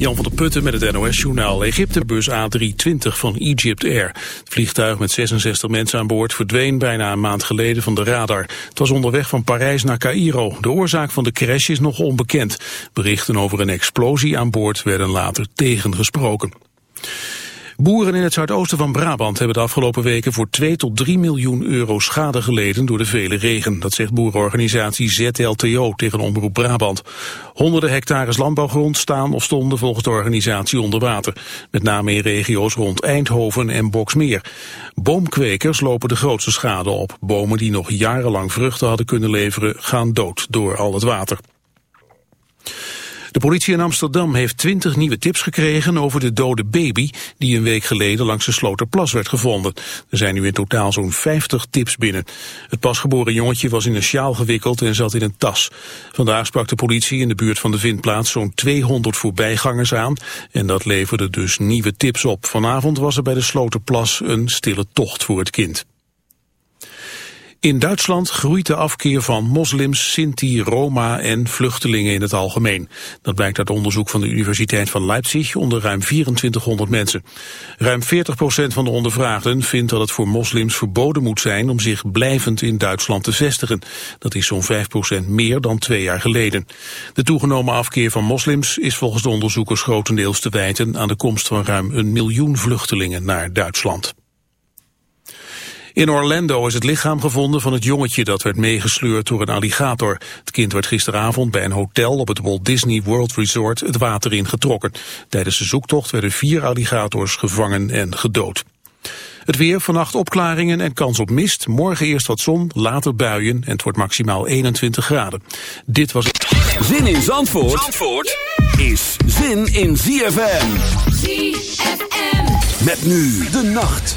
Jan van der Putten met het NOS-journaal. Egyptebus A320 van Egypt Air. Het vliegtuig met 66 mensen aan boord verdween bijna een maand geleden van de radar. Het was onderweg van Parijs naar Cairo. De oorzaak van de crash is nog onbekend. Berichten over een explosie aan boord werden later tegengesproken. Boeren in het zuidoosten van Brabant hebben de afgelopen weken voor 2 tot 3 miljoen euro schade geleden door de vele regen. Dat zegt boerenorganisatie ZLTO tegen Omroep Brabant. Honderden hectares landbouwgrond staan of stonden volgens de organisatie onder water. Met name in regio's rond Eindhoven en Boksmeer. Boomkwekers lopen de grootste schade op. Bomen die nog jarenlang vruchten hadden kunnen leveren gaan dood door al het water. De politie in Amsterdam heeft twintig nieuwe tips gekregen over de dode baby die een week geleden langs de Sloterplas werd gevonden. Er zijn nu in totaal zo'n 50 tips binnen. Het pasgeboren jongetje was in een sjaal gewikkeld en zat in een tas. Vandaag sprak de politie in de buurt van de vindplaats zo'n 200 voorbijgangers aan en dat leverde dus nieuwe tips op. Vanavond was er bij de Sloterplas een stille tocht voor het kind. In Duitsland groeit de afkeer van moslims, Sinti, Roma en vluchtelingen in het algemeen. Dat blijkt uit onderzoek van de Universiteit van Leipzig onder ruim 2400 mensen. Ruim 40% van de ondervraagden vindt dat het voor moslims verboden moet zijn om zich blijvend in Duitsland te vestigen. Dat is zo'n 5% meer dan twee jaar geleden. De toegenomen afkeer van moslims is volgens de onderzoekers grotendeels te wijten aan de komst van ruim een miljoen vluchtelingen naar Duitsland. In Orlando is het lichaam gevonden van het jongetje dat werd meegesleurd door een alligator. Het kind werd gisteravond bij een hotel op het Walt Disney World Resort het water ingetrokken. Tijdens de zoektocht werden vier alligators gevangen en gedood. Het weer, vannacht opklaringen en kans op mist. Morgen eerst wat zon, later buien en het wordt maximaal 21 graden. Dit was het. Zin in Zandvoort, Zandvoort is zin in ZFM. ZFM. Met nu de nacht.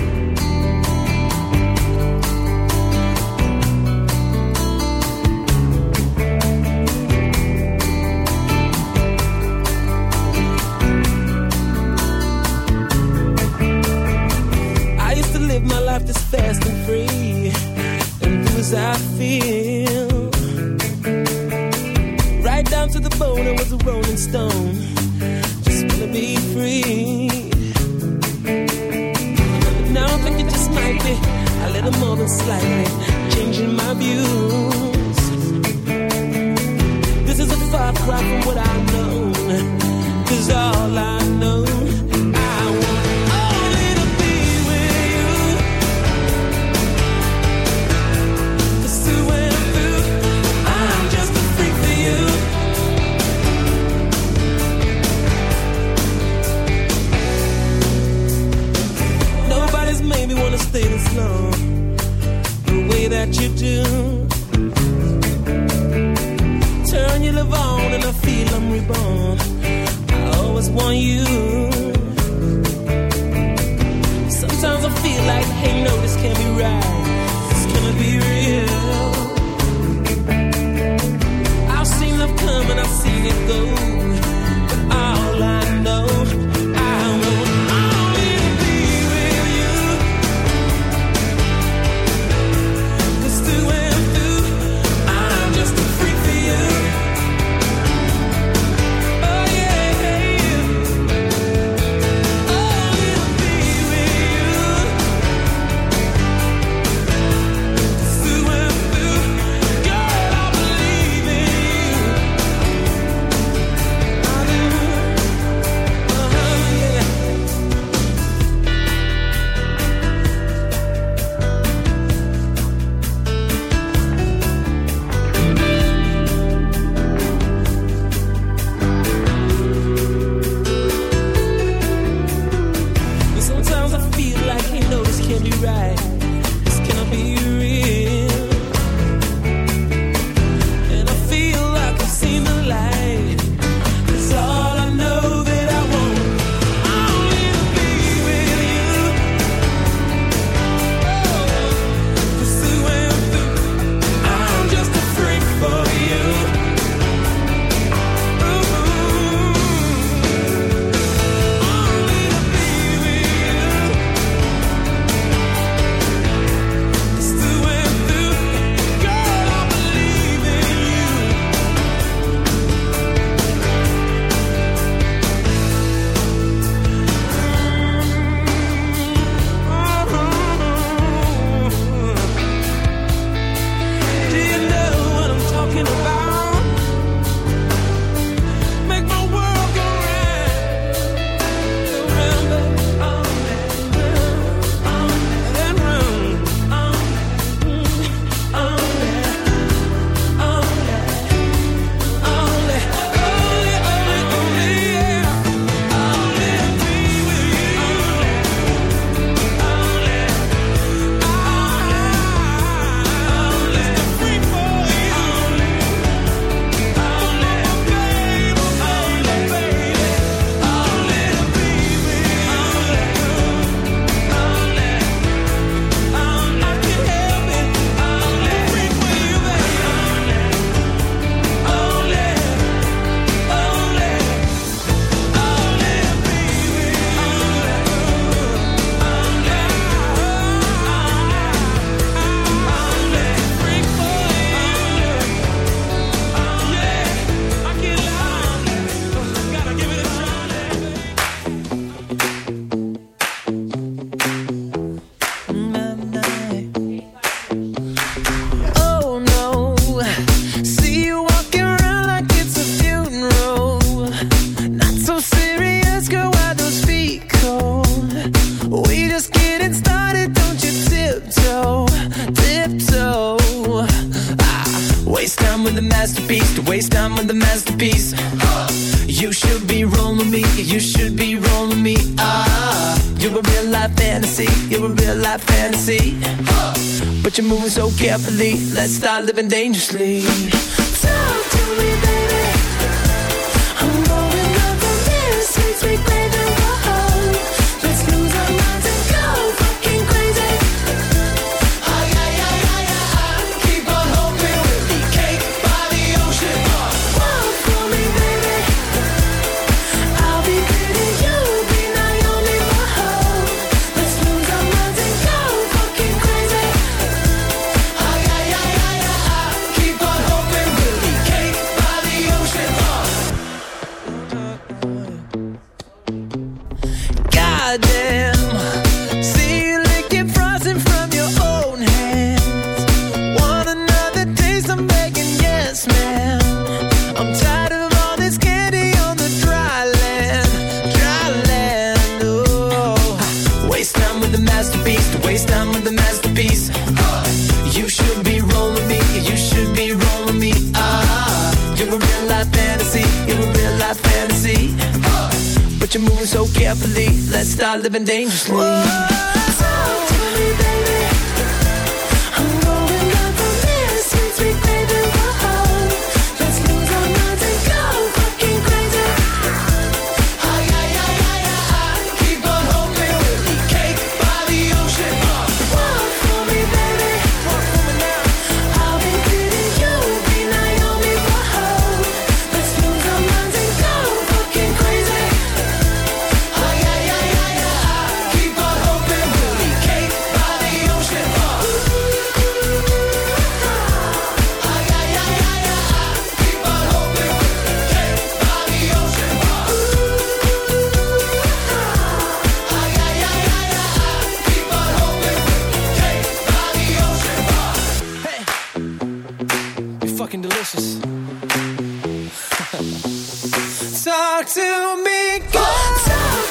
Sometimes I feel like, hey, no, this can't be right. This cannot be real. I've seen love come and I've seen it go. living dangerously. talk to me. Go talk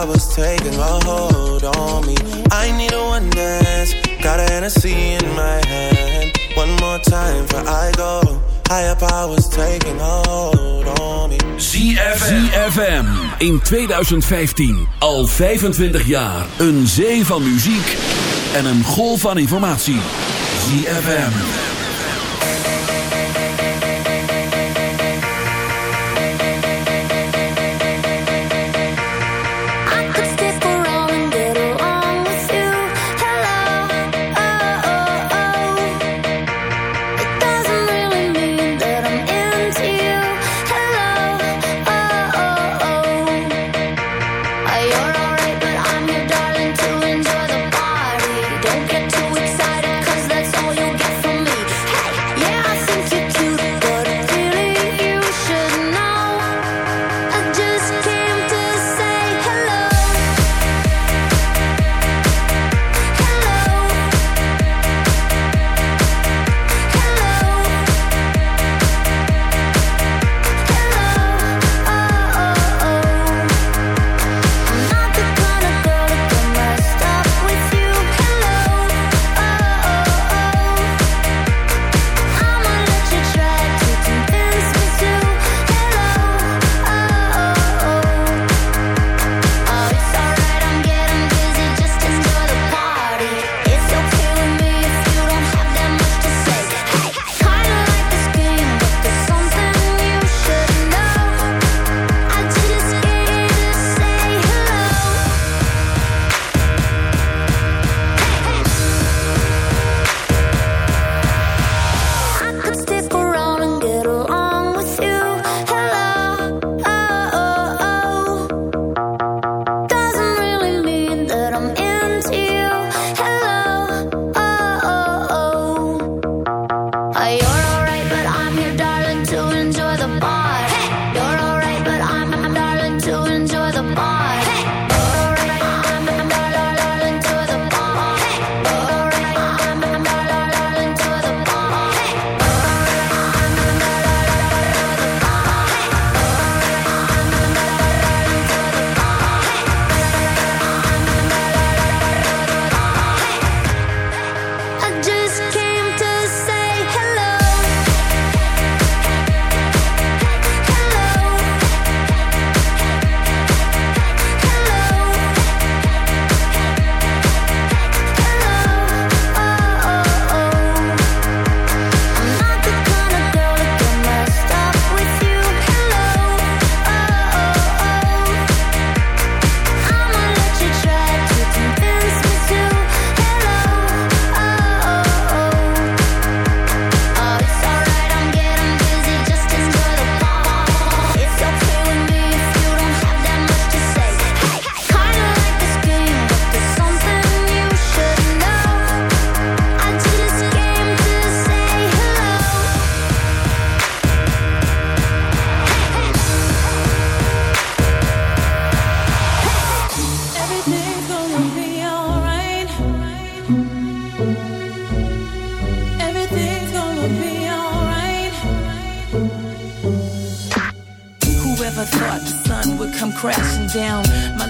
Powers taking a hold on me. I need a one dance. Got a Hennessy in my hand. One more time before I go. Higher powers taking a hold on me. ZFM. ZFM in 2015. Al 25 jaar. Een zee van muziek en een golf van informatie. ZFM.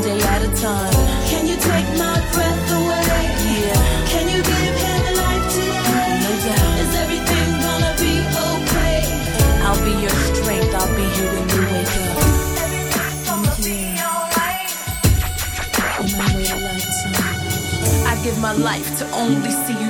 One day at a time. Can you take my breath away? Yeah. Can you give him life today? No doubt. Is everything gonna be okay? I'll be your strength. I'll be here when you wake up. Everything's gonna be alright. I give my life to only see you